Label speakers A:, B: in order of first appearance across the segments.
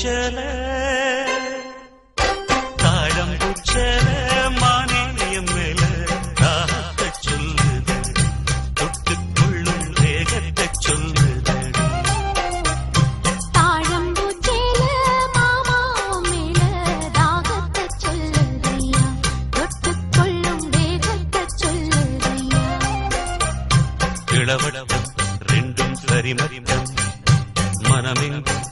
A: ചെല மதிமதிம மனமெங்கும்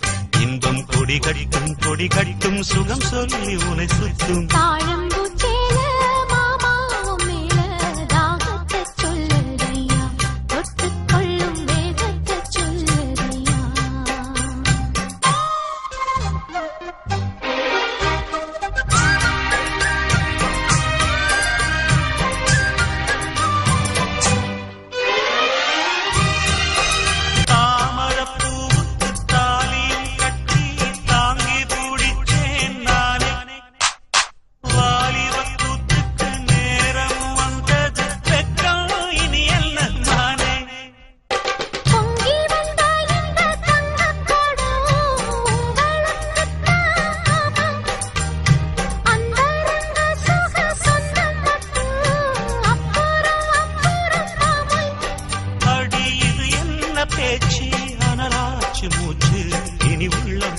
A: இன்பம் கொடி கட்டும் கொடி கட்டும் சுகம் சொல்லி உனை சுற்றும் தாழம் மூச்சு இனி உள்ளம்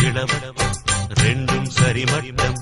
A: கிழவன் ரெண்டும் சரிமட்டம்